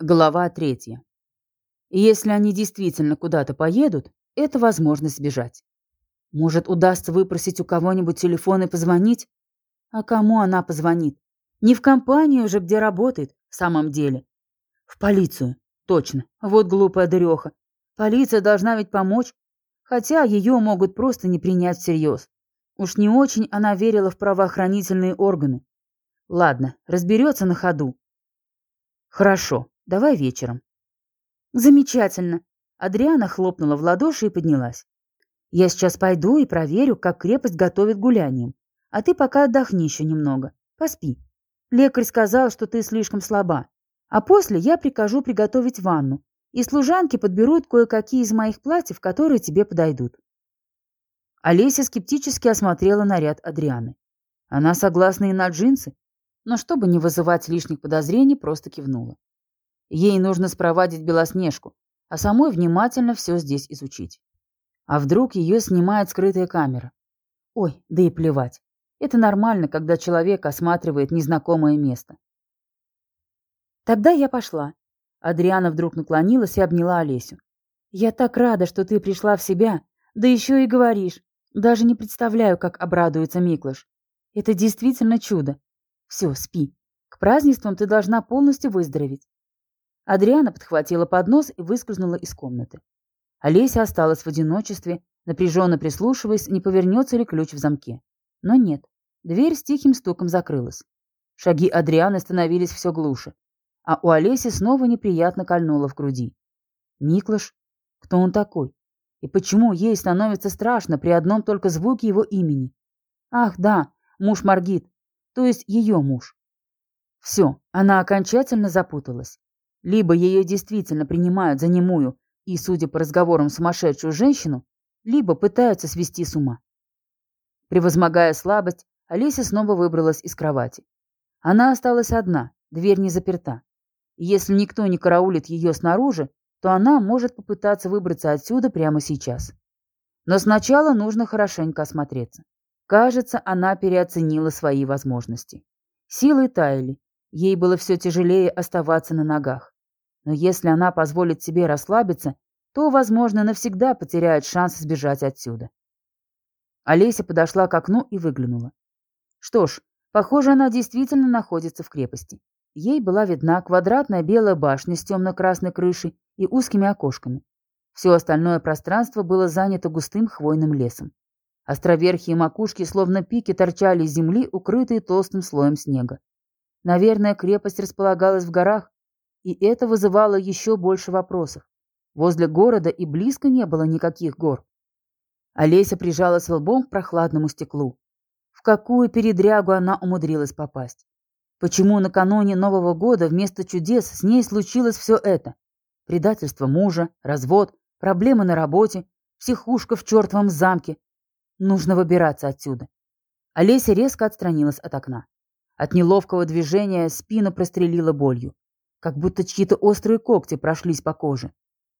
Глава третья. Если они действительно куда-то поедут, это возможность сбежать. Может, удастся выпросить у кого-нибудь телефон и позвонить? А кому она позвонит? Не в компанию же, где работает, в самом деле. В полицию. Точно. Вот глупая дуреха. Полиция должна ведь помочь. Хотя ее могут просто не принять всерьез. Уж не очень она верила в правоохранительные органы. Ладно, разберется на ходу. Хорошо, Давай вечером. Замечательно. Адриана хлопнула в ладоши и поднялась. Я сейчас пойду и проверю, как крепость готовит гулянием. А ты пока отдохни еще немного. Поспи. Лекарь сказал, что ты слишком слаба. А после я прикажу приготовить ванну, и служанки подберут кое-какие из моих платьев, которые тебе подойдут. Олеся скептически осмотрела наряд Адрианы. Она согласна и на джинсы, но чтобы не вызывать лишних подозрений, просто кивнула. Ей нужно спровадить Белоснежку, а самой внимательно все здесь изучить. А вдруг ее снимает скрытая камера? Ой, да и плевать. Это нормально, когда человек осматривает незнакомое место. Тогда я пошла. Адриана вдруг наклонилась и обняла Олесю. Я так рада, что ты пришла в себя, да еще и говоришь. Даже не представляю, как обрадуется Миклыш. Это действительно чудо. Все, спи. К празднествам ты должна полностью выздороветь. Адриана подхватила поднос и выскользнула из комнаты. Олеся осталась в одиночестве, напряженно прислушиваясь, не повернется ли ключ в замке. Но нет. Дверь с тихим стуком закрылась. Шаги Адрианы становились все глуше, а у Олеси снова неприятно кольнуло в груди. Миклыш? Кто он такой? И почему ей становится страшно при одном только звуке его имени? Ах, да, муж Маргит, то есть ее муж. Все, она окончательно запуталась. Либо ее действительно принимают за немую и, судя по разговорам, сумасшедшую женщину, либо пытаются свести с ума. Превозмогая слабость, Олеся снова выбралась из кровати. Она осталась одна, дверь не заперта. Если никто не караулит ее снаружи, то она может попытаться выбраться отсюда прямо сейчас. Но сначала нужно хорошенько осмотреться. Кажется, она переоценила свои возможности. Силы таяли, ей было все тяжелее оставаться на ногах. Но если она позволит себе расслабиться, то, возможно, навсегда потеряет шанс сбежать отсюда. Олеся подошла к окну и выглянула. Что ж, похоже, она действительно находится в крепости. Ей была видна квадратная белая башня с темно-красной крышей и узкими окошками. Все остальное пространство было занято густым хвойным лесом. Островерхие макушки, словно пики, торчали из земли, укрытые толстым слоем снега. Наверное, крепость располагалась в горах, и это вызывало еще больше вопросов. Возле города и близко не было никаких гор. Олеся прижалась лбом к прохладному стеклу. В какую передрягу она умудрилась попасть? Почему накануне Нового года вместо чудес с ней случилось все это? Предательство мужа, развод, проблемы на работе, психушка в чертовом замке. Нужно выбираться отсюда. Олеся резко отстранилась от окна. От неловкого движения спину прострелила болью как будто чьи-то острые когти прошлись по коже.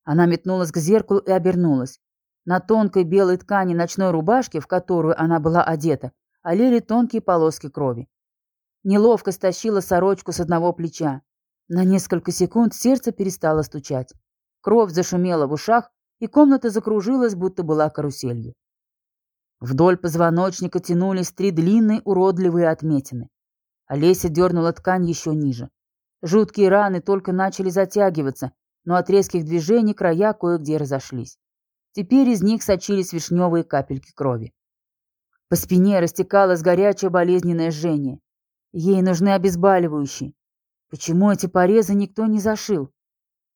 Она метнулась к зеркалу и обернулась. На тонкой белой ткани ночной рубашки, в которую она была одета, олели тонкие полоски крови. Неловко стащила сорочку с одного плеча. На несколько секунд сердце перестало стучать. Кровь зашумела в ушах, и комната закружилась, будто была каруселью. Вдоль позвоночника тянулись три длинные уродливые отметины. Олеся дернула ткань еще ниже. Жуткие раны только начали затягиваться, но от резких движений края кое-где разошлись. Теперь из них сочились вишневые капельки крови. По спине растекалось горячее болезненное жжение. Ей нужны обезболивающие. Почему эти порезы никто не зашил?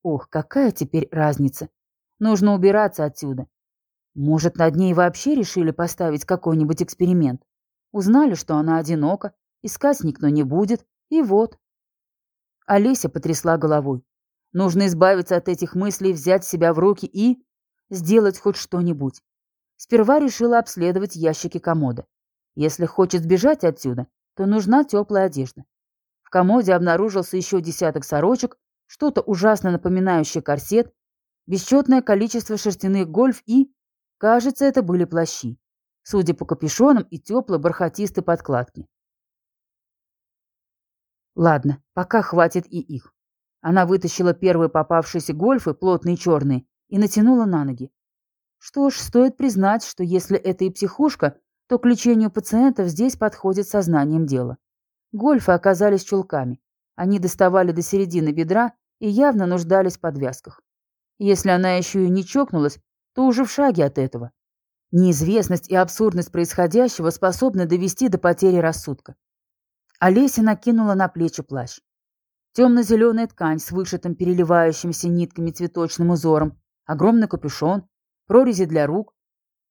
Ох, какая теперь разница? Нужно убираться отсюда. Может, над ней вообще решили поставить какой-нибудь эксперимент? Узнали, что она одинока, искать никто не будет, и вот. Олеся потрясла головой. Нужно избавиться от этих мыслей, взять себя в руки и... сделать хоть что-нибудь. Сперва решила обследовать ящики комода. Если хочет сбежать отсюда, то нужна теплая одежда. В комоде обнаружился еще десяток сорочек, что-то ужасно напоминающее корсет, бесчетное количество шерстяных гольф и... Кажется, это были плащи. Судя по капюшонам и теплой бархатистой подкладке. Ладно, пока хватит и их. Она вытащила первые попавшиеся гольфы, плотные черные, и натянула на ноги. Что ж, стоит признать, что если это и психушка, то к лечению пациентов здесь подходит сознанием дела. Гольфы оказались чулками. Они доставали до середины бедра и явно нуждались в подвязках. Если она еще и не чокнулась, то уже в шаге от этого. Неизвестность и абсурдность происходящего способны довести до потери рассудка. Олеся накинула на плечи плащ. Темно-зеленая ткань с вышитым переливающимся нитками цветочным узором, огромный капюшон, прорези для рук.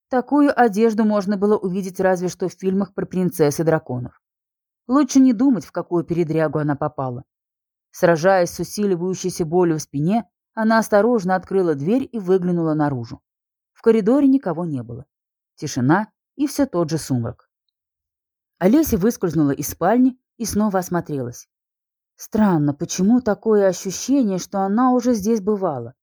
Такую одежду можно было увидеть разве что в фильмах про принцесс и драконов. Лучше не думать, в какую передрягу она попала. Сражаясь с усиливающейся болью в спине, она осторожно открыла дверь и выглянула наружу. В коридоре никого не было. Тишина и все тот же сумрак. Олеся выскользнула из спальни и снова осмотрелась. Странно, почему такое ощущение, что она уже здесь бывала?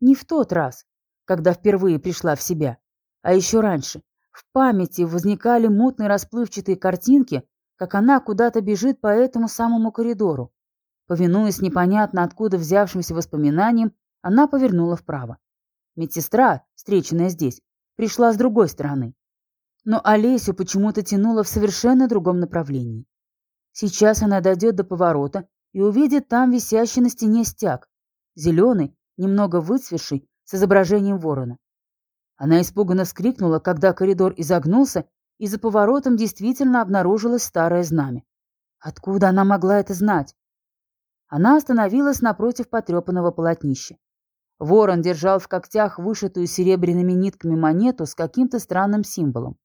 Не в тот раз, когда впервые пришла в себя, а еще раньше. В памяти возникали мутные расплывчатые картинки, как она куда-то бежит по этому самому коридору. Повинуясь непонятно откуда взявшимся воспоминаниям, она повернула вправо. Медсестра, встреченная здесь, пришла с другой стороны. Но Олесю почему-то тянуло в совершенно другом направлении. Сейчас она дойдет до поворота и увидит там висящий на стене стяг, зеленый, немного выцветший, с изображением ворона. Она испуганно вскрикнула, когда коридор изогнулся, и за поворотом действительно обнаружилось старое знамя. Откуда она могла это знать? Она остановилась напротив потрепанного полотнища. Ворон держал в когтях вышитую серебряными нитками монету с каким-то странным символом.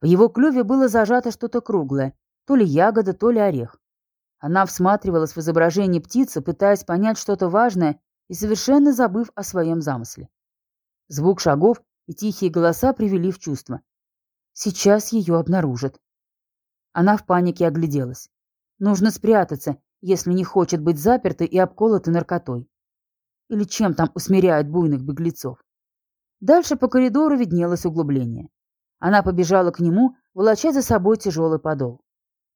В его клюве было зажато что-то круглое, то ли ягода, то ли орех. Она всматривалась в изображение птицы, пытаясь понять что-то важное и совершенно забыв о своем замысле. Звук шагов и тихие голоса привели в чувство. Сейчас ее обнаружат. Она в панике огляделась. Нужно спрятаться, если не хочет быть запертой и обколотой наркотой. Или чем там усмиряют буйных беглецов. Дальше по коридору виднелось углубление. Она побежала к нему, волоча за собой тяжелый подол.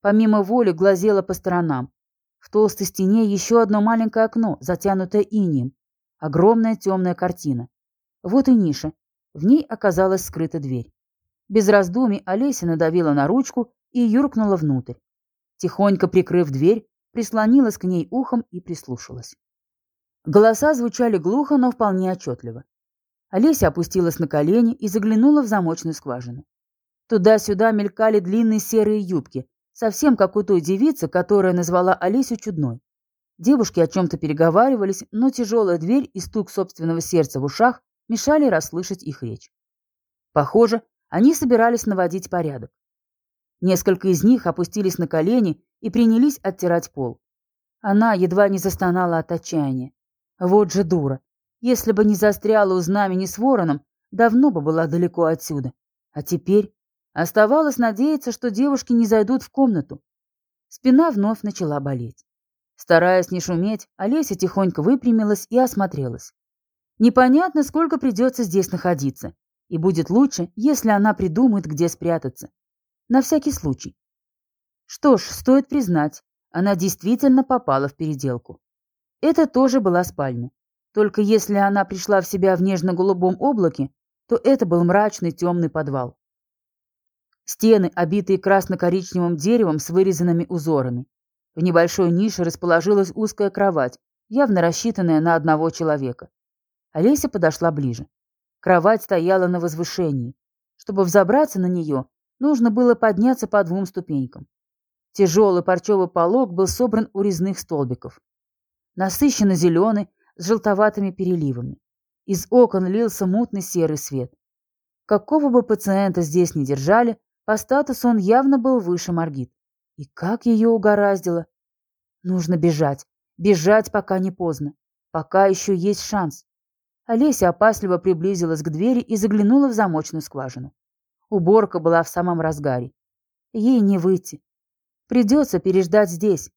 Помимо воли глазела по сторонам, в толстой стене еще одно маленькое окно, затянутое инием. Огромная темная картина. Вот и ниша. В ней оказалась скрыта дверь. Без раздумий Олеся надавила на ручку и юркнула внутрь. Тихонько прикрыв дверь, прислонилась к ней ухом и прислушалась. Голоса звучали глухо, но вполне отчетливо. Олеся опустилась на колени и заглянула в замочную скважину. Туда-сюда мелькали длинные серые юбки, Совсем как у той девицы, которая назвала Олесю чудной. Девушки о чем-то переговаривались, но тяжелая дверь и стук собственного сердца в ушах мешали расслышать их речь. Похоже, они собирались наводить порядок. Несколько из них опустились на колени и принялись оттирать пол. Она едва не застонала от отчаяния. Вот же дура. Если бы не застряла у знамени с вороном, давно бы была далеко отсюда. А теперь Оставалось надеяться, что девушки не зайдут в комнату. Спина вновь начала болеть. Стараясь не шуметь, Олеся тихонько выпрямилась и осмотрелась. Непонятно, сколько придется здесь находиться, и будет лучше, если она придумает, где спрятаться. На всякий случай. Что ж, стоит признать, она действительно попала в переделку. Это тоже была спальня. Только если она пришла в себя в нежно-голубом облаке, то это был мрачный темный подвал. Стены, обитые красно-коричневым деревом с вырезанными узорами. В небольшой нише расположилась узкая кровать, явно рассчитанная на одного человека. Олеся подошла ближе. Кровать стояла на возвышении. Чтобы взобраться на нее, нужно было подняться по двум ступенькам. Тяжелый парчевый полог был собран у резных столбиков. Насыщенно зеленый, с желтоватыми переливами. Из окон лился мутный серый свет. Какого бы пациента здесь ни держали, по статусу он явно был выше Маргит. И как ее угораздило? Нужно бежать. Бежать, пока не поздно. Пока еще есть шанс. Олеся опасливо приблизилась к двери и заглянула в замочную скважину. Уборка была в самом разгаре. Ей не выйти. Придется переждать здесь.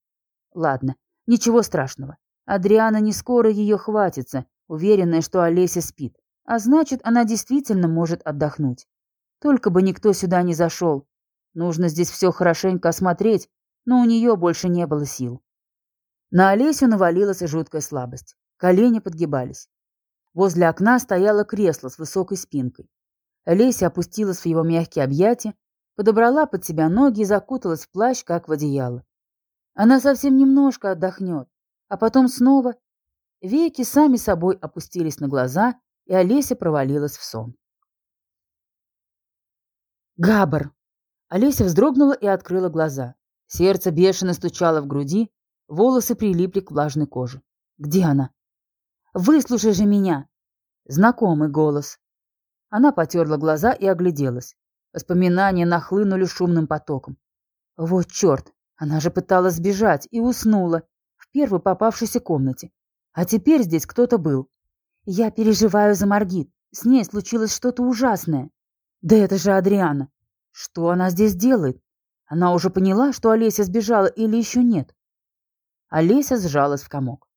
Ладно, ничего страшного. Адриана не скоро ее хватится, уверенная, что Олеся спит. А значит, она действительно может отдохнуть. Только бы никто сюда не зашел. Нужно здесь все хорошенько осмотреть, но у нее больше не было сил. На Олесю навалилась жуткая слабость. Колени подгибались. Возле окна стояло кресло с высокой спинкой. Олеся опустилась в его мягкие объятия, подобрала под себя ноги и закуталась в плащ, как в одеяло. Она совсем немножко отдохнет, а потом снова... Веки сами собой опустились на глаза, и Олеся провалилась в сон. Габар! Олеся вздрогнула и открыла глаза. Сердце бешено стучало в груди, волосы прилипли к влажной коже. Где она? «Выслушай же меня!» Знакомый голос. Она потерла глаза и огляделась. Воспоминания нахлынули шумным потоком. Вот черт, она же пыталась сбежать и уснула первой попавшейся комнате. А теперь здесь кто-то был. Я переживаю за Маргит. С ней случилось что-то ужасное. Да это же Адриана. Что она здесь делает? Она уже поняла, что Олеся сбежала или еще нет? Олеся сжалась в комок.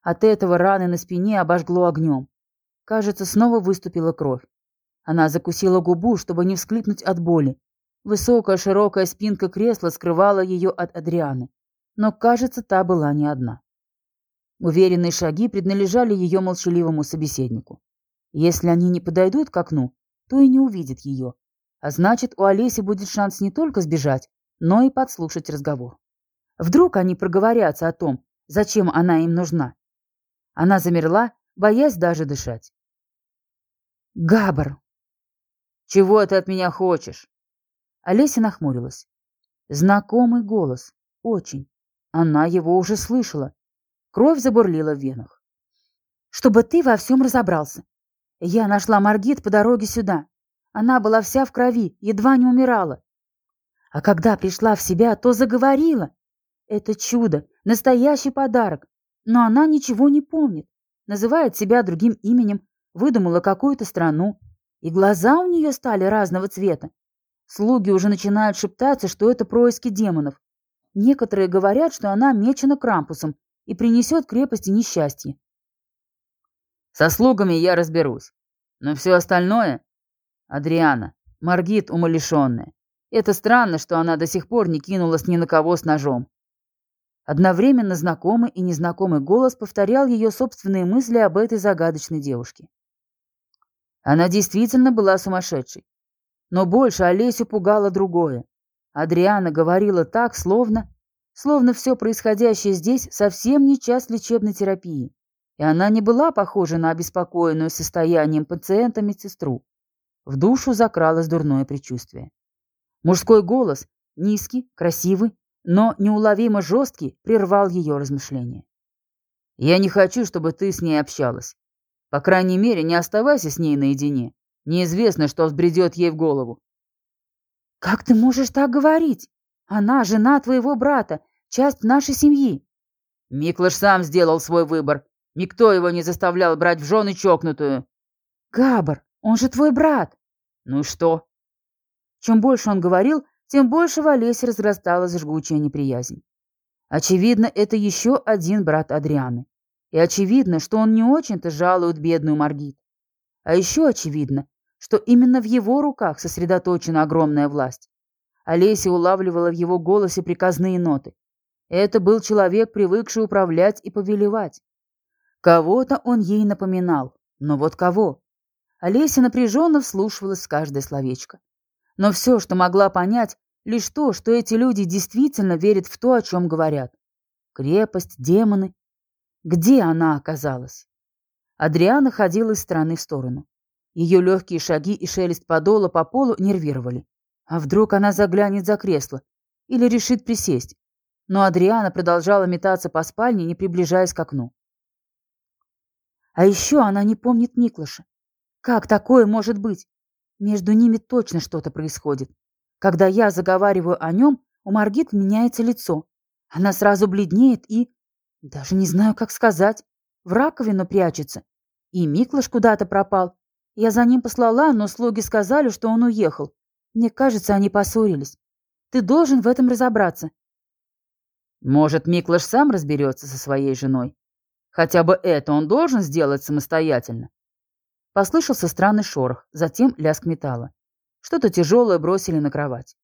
От этого раны на спине обожгло огнем. Кажется, снова выступила кровь. Она закусила губу, чтобы не всклипнуть от боли. Высокая широкая спинка кресла скрывала ее от Адрианы. Но, кажется, та была не одна. Уверенные шаги принадлежали ее молчаливому собеседнику. Если они не подойдут к окну, то и не увидят ее. А значит, у Олеси будет шанс не только сбежать, но и подслушать разговор. Вдруг они проговорятся о том, зачем она им нужна. Она замерла, боясь даже дышать. «Габар!» «Чего ты от меня хочешь?» Олеся нахмурилась. Знакомый голос. Очень. Она его уже слышала. Кровь забурлила в венах. «Чтобы ты во всем разобрался. Я нашла Маргит по дороге сюда. Она была вся в крови, едва не умирала. А когда пришла в себя, то заговорила. Это чудо, настоящий подарок. Но она ничего не помнит. Называет себя другим именем, выдумала какую-то страну. И глаза у нее стали разного цвета. Слуги уже начинают шептаться, что это происки демонов. Некоторые говорят, что она мечена Крампусом и принесет крепости несчастье. Со слугами я разберусь. Но все остальное... Адриана, Маргит умалишенная. Это странно, что она до сих пор не кинулась ни на кого с ножом. Одновременно знакомый и незнакомый голос повторял ее собственные мысли об этой загадочной девушке. Она действительно была сумасшедшей. Но больше Олесю пугало другое. Адриана говорила так, словно... Словно все происходящее здесь совсем не час лечебной терапии и она не была похожа на обеспокоенную состоянием пациента медсестру. В душу закралось дурное предчувствие. Мужской голос, низкий, красивый, но неуловимо жесткий, прервал ее размышления. «Я не хочу, чтобы ты с ней общалась. По крайней мере, не оставайся с ней наедине. Неизвестно, что взбредет ей в голову». «Как ты можешь так говорить? Она жена твоего брата, часть нашей семьи». Миклаш сам сделал свой выбор, Никто его не заставлял брать в жены чокнутую. Габар, он же твой брат. Ну и что? Чем больше он говорил, тем больше в Олесе разрасталась жгучая неприязнь. Очевидно, это еще один брат Адрианы. И очевидно, что он не очень-то жалует бедную Маргит. А еще очевидно, что именно в его руках сосредоточена огромная власть. Олеся улавливала в его голосе приказные ноты. Это был человек, привыкший управлять и повелевать. Кого-то он ей напоминал, но вот кого? Олеся напряженно вслушивалась в каждое словечко. Но все, что могла понять, лишь то, что эти люди действительно верят в то, о чем говорят. Крепость, демоны. Где она оказалась? Адриана ходила из стороны в сторону. Ее легкие шаги и шелест подола по полу нервировали. А вдруг она заглянет за кресло или решит присесть? Но Адриана продолжала метаться по спальне, не приближаясь к окну. А еще она не помнит Миклыша. Как такое может быть? Между ними точно что-то происходит. Когда я заговариваю о нем, у Маргит меняется лицо. Она сразу бледнеет и... Даже не знаю, как сказать. В раковину прячется. И Миклыш куда-то пропал. Я за ним послала, но слуги сказали, что он уехал. Мне кажется, они поссорились. Ты должен в этом разобраться. Может, Миклыш сам разберется со своей женой? Хотя бы это он должен сделать самостоятельно. Послышался странный шорох, затем лязг металла. Что-то тяжелое бросили на кровать.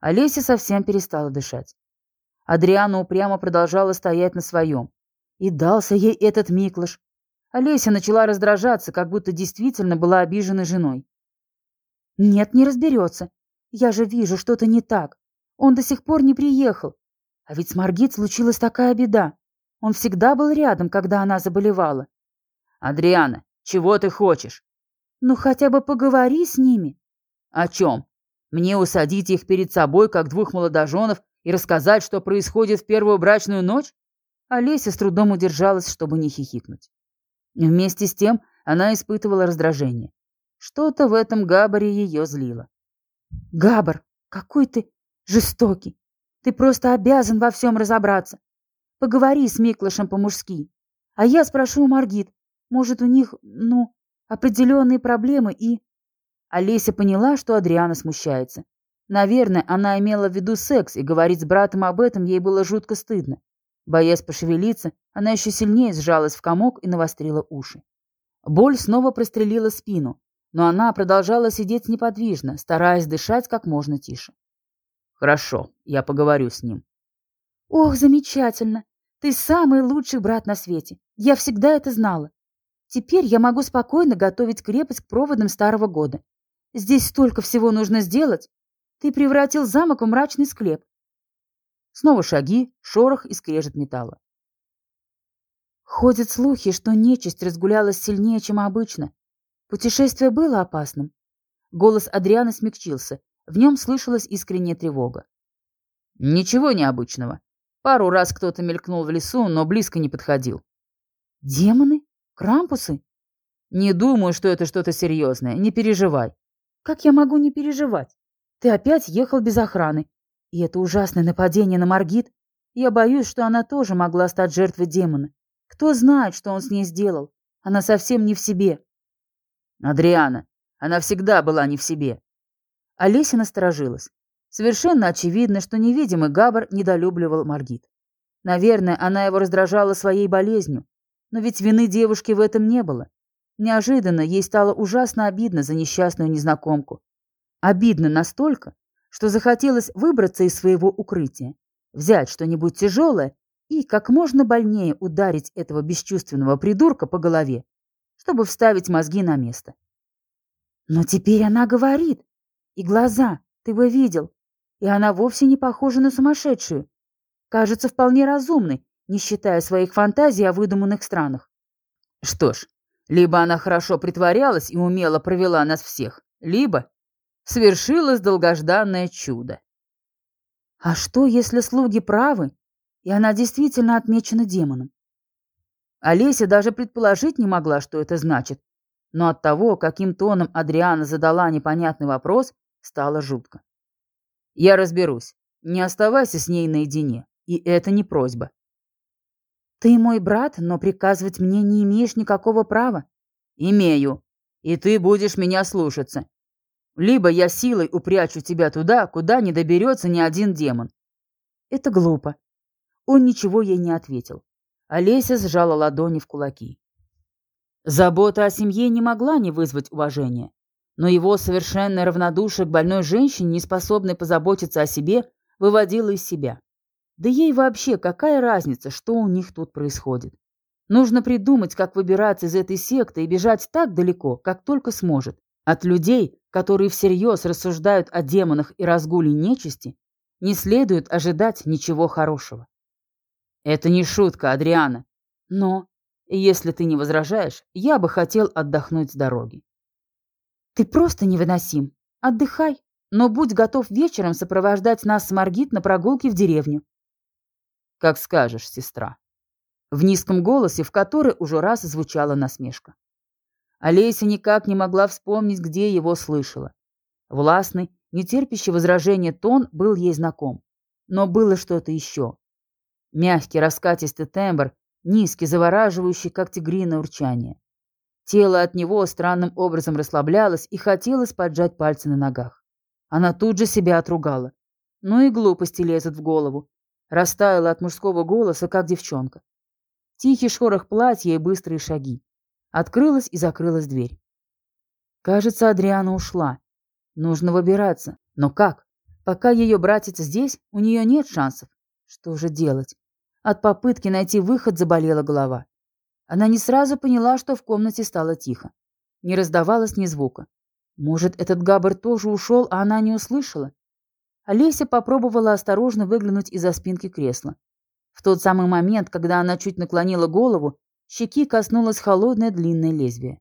Олеся совсем перестала дышать. Адриана упрямо продолжала стоять на своем. И дался ей этот Миклыш. Олеся начала раздражаться, как будто действительно была обиженной женой. «Нет, не разберется. Я же вижу, что-то не так. Он до сих пор не приехал. А ведь с Маргит случилась такая беда. Он всегда был рядом, когда она заболевала. «Адриана, чего ты хочешь?» «Ну, хотя бы поговори с ними». «О чем? Мне усадить их перед собой, как двух молодоженов, и рассказать, что происходит в первую брачную ночь?» Олеся с трудом удержалась, чтобы не хихикнуть. Вместе с тем она испытывала раздражение. Что-то в этом Габаре ее злило. «Габар, какой ты жестокий! Ты просто обязан во всем разобраться. Поговори с Миклышем по-мужски. А я спрошу у Маргит. Может, у них, ну, определенные проблемы и...» Олеся поняла, что Адриана смущается. Наверное, она имела в виду секс, и говорить с братом об этом ей было жутко стыдно. Боясь пошевелиться, она еще сильнее сжалась в комок и навострила уши. Боль снова прострелила спину, но она продолжала сидеть неподвижно, стараясь дышать как можно тише. «Хорошо, я поговорю с ним». «Ох, замечательно! Ты самый лучший брат на свете. Я всегда это знала. Теперь я могу спокойно готовить крепость к проводам старого года. Здесь столько всего нужно сделать. Ты превратил замок в мрачный склеп. Снова шаги, шорох и скрежет металла. Ходят слухи, что нечисть разгулялась сильнее, чем обычно. Путешествие было опасным. Голос Адриана смягчился. В нем слышалась искренняя тревога. Ничего необычного. Пару раз кто-то мелькнул в лесу, но близко не подходил. Демоны? Крампусы? Не думаю, что это что-то серьезное. Не переживай. Как я могу не переживать? Ты опять ехал без охраны. И это ужасное нападение на Маргит. Я боюсь, что она тоже могла стать жертвой демона. Кто знает, что он с ней сделал? Она совсем не в себе. Адриана, она всегда была не в себе. Олеся насторожилась. Совершенно очевидно, что невидимый Габар недолюбливал Маргит. Наверное, она его раздражала своей болезнью, но ведь вины девушки в этом не было. Неожиданно ей стало ужасно обидно за несчастную незнакомку. Обидно настолько, что захотелось выбраться из своего укрытия, взять что-нибудь тяжелое и как можно больнее ударить этого бесчувственного придурка по голове, чтобы вставить мозги на место. Но теперь она говорит, и глаза, ты бы видел, и она вовсе не похожа на сумасшедшую. Кажется вполне разумной, не считая своих фантазий о выдуманных странах. Что ж, либо она хорошо притворялась и умело провела нас всех, либо свершилось долгожданное чудо. А что, если слуги правы, и она действительно отмечена демоном? Олеся даже предположить не могла, что это значит, но от того, каким тоном Адриана задала непонятный вопрос, стало жутко. Я разберусь. Не оставайся с ней наедине. И это не просьба. Ты мой брат, но приказывать мне не имеешь никакого права. Имею. И ты будешь меня слушаться. Либо я силой упрячу тебя туда, куда не доберется ни один демон. Это глупо. Он ничего ей не ответил. Олеся сжала ладони в кулаки. Забота о семье не могла не вызвать уважения но его совершенное равнодушие к больной женщине, не способной позаботиться о себе, выводило из себя. Да ей вообще какая разница, что у них тут происходит? Нужно придумать, как выбираться из этой секты и бежать так далеко, как только сможет. От людей, которые всерьез рассуждают о демонах и разгуле нечисти, не следует ожидать ничего хорошего. Это не шутка, Адриана. Но, если ты не возражаешь, я бы хотел отдохнуть с дороги. Ты просто невыносим. Отдыхай, но будь готов вечером сопровождать нас с Маргит на прогулке в деревню. Как скажешь, сестра. В низком голосе, в который уже раз звучала насмешка. Олеся никак не могла вспомнить, где его слышала. Властный, нетерпящий возражения тон был ей знаком. Но было что-то еще. Мягкий раскатистый тембр, низкий, завораживающий, как тигриное урчание. Тело от него странным образом расслаблялось и хотелось поджать пальцы на ногах. Она тут же себя отругала. Ну и глупости лезут в голову. Растаяла от мужского голоса, как девчонка. Тихий шорох платья и быстрые шаги. Открылась и закрылась дверь. Кажется, Адриана ушла. Нужно выбираться. Но как? Пока ее братец здесь, у нее нет шансов. Что же делать? От попытки найти выход заболела голова. Она не сразу поняла, что в комнате стало тихо. Не раздавалось ни звука. Может, этот габр тоже ушел, а она не услышала? Олеся попробовала осторожно выглянуть из-за спинки кресла. В тот самый момент, когда она чуть наклонила голову, щеки коснулось холодное длинное лезвие.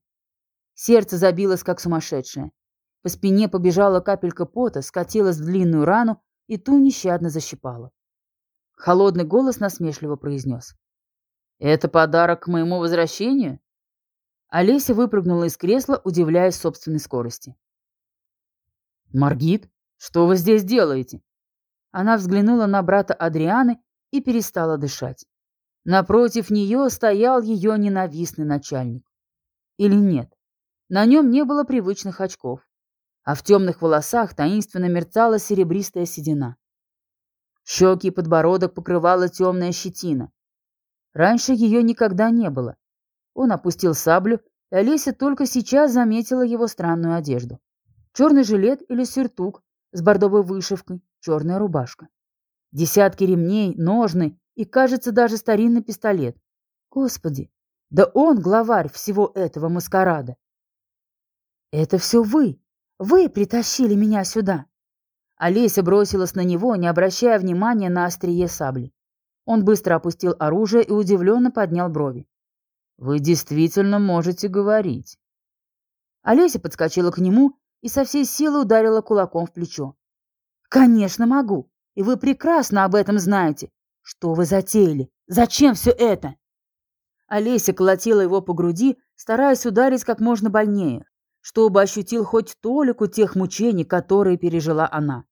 Сердце забилось, как сумасшедшее. По спине побежала капелька пота, скатилась в длинную рану и ту нещадно защипала. Холодный голос насмешливо произнес. «Это подарок к моему возвращению?» Олеся выпрыгнула из кресла, удивляясь собственной скорости. «Маргит, что вы здесь делаете?» Она взглянула на брата Адрианы и перестала дышать. Напротив нее стоял ее ненавистный начальник. Или нет? На нем не было привычных очков, а в темных волосах таинственно мерцала серебристая седина. Щеки и подбородок покрывала темная щетина. Раньше ее никогда не было. Он опустил саблю, и Олеся только сейчас заметила его странную одежду. Черный жилет или сюртук с бордовой вышивкой, черная рубашка. Десятки ремней, ножны и, кажется, даже старинный пистолет. Господи, да он главарь всего этого маскарада. «Это все вы! Вы притащили меня сюда!» Олеся бросилась на него, не обращая внимания на острие сабли. Он быстро опустил оружие и удивленно поднял брови. «Вы действительно можете говорить». Олеся подскочила к нему и со всей силы ударила кулаком в плечо. «Конечно могу, и вы прекрасно об этом знаете. Что вы затеяли? Зачем все это?» Олеся колотила его по груди, стараясь ударить как можно больнее, чтобы ощутил хоть толику тех мучений, которые пережила она.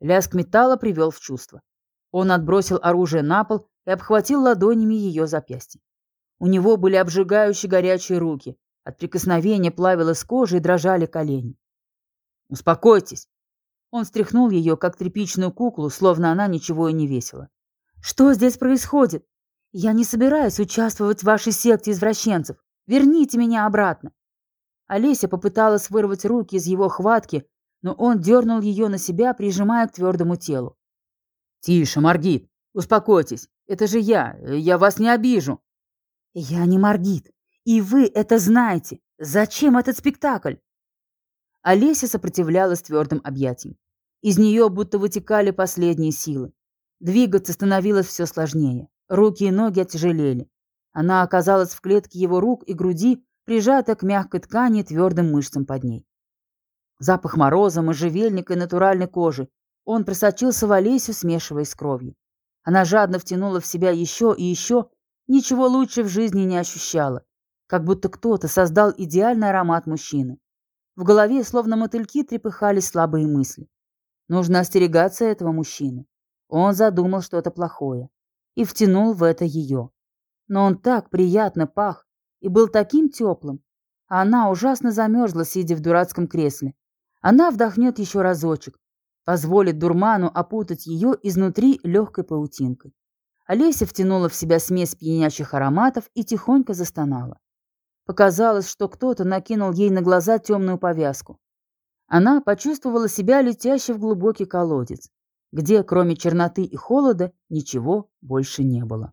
Лязг металла привел в чувство. Он отбросил оружие на пол и обхватил ладонями ее запястье. У него были обжигающие горячие руки. От прикосновения плавилась кожа и дрожали колени. «Успокойтесь!» Он встряхнул ее, как тряпичную куклу, словно она ничего и не весила. «Что здесь происходит? Я не собираюсь участвовать в вашей секте извращенцев. Верните меня обратно!» Олеся попыталась вырвать руки из его хватки, но он дернул ее на себя, прижимая к твердому телу. «Тише, Маргит, успокойтесь. Это же я. Я вас не обижу». «Я не Маргит. И вы это знаете. Зачем этот спектакль?» Олеся сопротивлялась твердым объятиям. Из нее будто вытекали последние силы. Двигаться становилось все сложнее. Руки и ноги оттяжелели. Она оказалась в клетке его рук и груди, прижата к мягкой ткани твердым мышцам под ней. Запах мороза, можжевельника и натуральной кожи. Он просочился в Олесю, смешиваясь с кровью. Она жадно втянула в себя еще и еще, ничего лучше в жизни не ощущала, как будто кто-то создал идеальный аромат мужчины. В голове, словно мотыльки, трепыхались слабые мысли. Нужно остерегаться этого мужчины. Он задумал что-то плохое и втянул в это ее. Но он так приятно пах, и был таким теплым. А она ужасно замерзла, сидя в дурацком кресле. Она вдохнет еще разочек, позволит дурману опутать ее изнутри легкой паутинкой. Олеся втянула в себя смесь пьянящих ароматов и тихонько застонала. Показалось, что кто-то накинул ей на глаза темную повязку. Она почувствовала себя летящей в глубокий колодец, где, кроме черноты и холода, ничего больше не было.